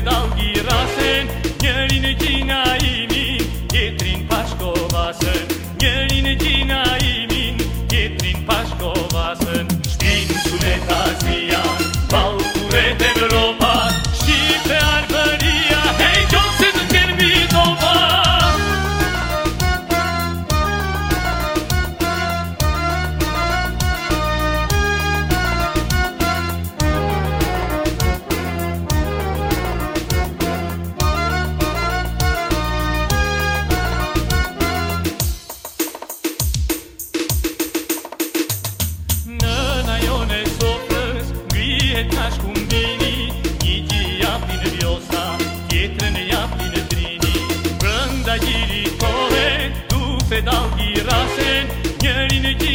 da fait d'Algirasen, Yerini